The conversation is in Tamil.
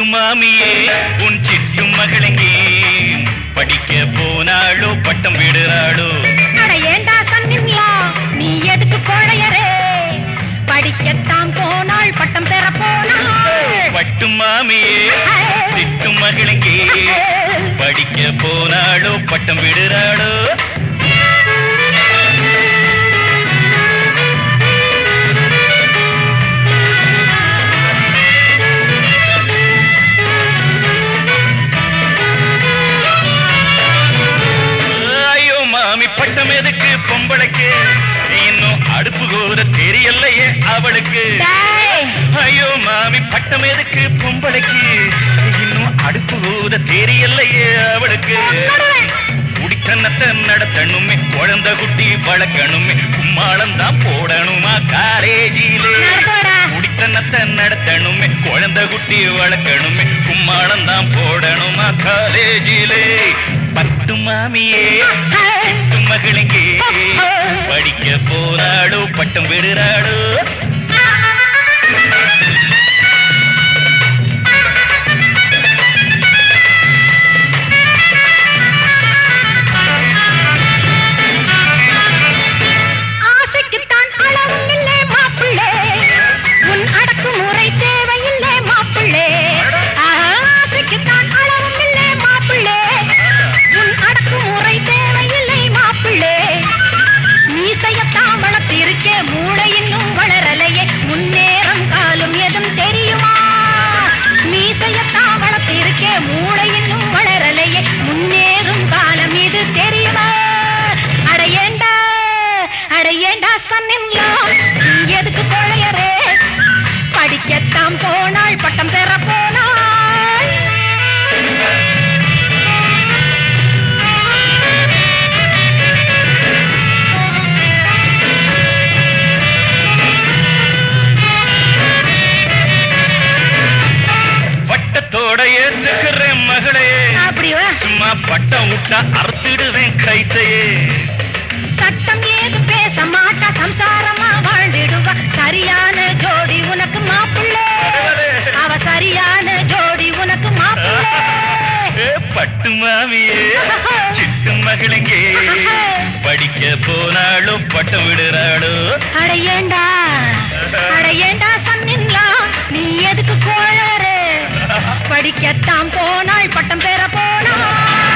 பட்டு மாமியே உன் சிட்டு மகளெங்கே? படிக்க போனாளோ பட்டம் விடுறாளோ? ஏண்டா சன்னிங்களா நீ எதுக்கு கோழையரே படிக்கத்தான் போனாள் பட்டம் பெற போனாள். பட்டு மாமியே சிட்டு மகளெங்கே? படிக்க போனாளோ பட்டம் விடுறாளோ? பொம்பளைக்கு இன்னும் அடுப்பு கூட தெரியலையே அவளுக்கு. ஐயோ மாமி பட்டம் எதுக்கு பொம்பளைக்கு? இன்னும் அடுப்பு கூட தெரியலையே அவளுக்கு. குடித்தனத்தை நடத்தணுமே குழந்தை குட்டி வளர்க்கணுமே கும்மாளம் தான் போடணுமா காலேஜிலே. குடித்தனத்தை நடத்தணுமே குழந்தை குட்டி வளர்க்கணுமே கும்மாளம் தான் போடணுமா காலேஜிலே? பட்டு மாமியே மகளுங்கே. படிக்க போறாளோ பட்டம் விடுறாளோ எதுக்கு கொழையரே படிக்கத்தான் போனாள் பட்டம் பெற போனாள். பட்டத்தோட ஏற்றுக்கிறேன் மகளே. சும்மா பட்டம் விட்டா அறுத்திடுவேன் கைத்தையே சிட்டு மாமியே சிட்டு மகளுங்கே படிக்க போனாலும் பட்டம் விடுறாளோ? அடையேண்டா அடையேண்டா சன்னின்லா நீ எதுக்கு கோழறு படிக்கத்தான் போனாள் பட்டம் பெற போனாள்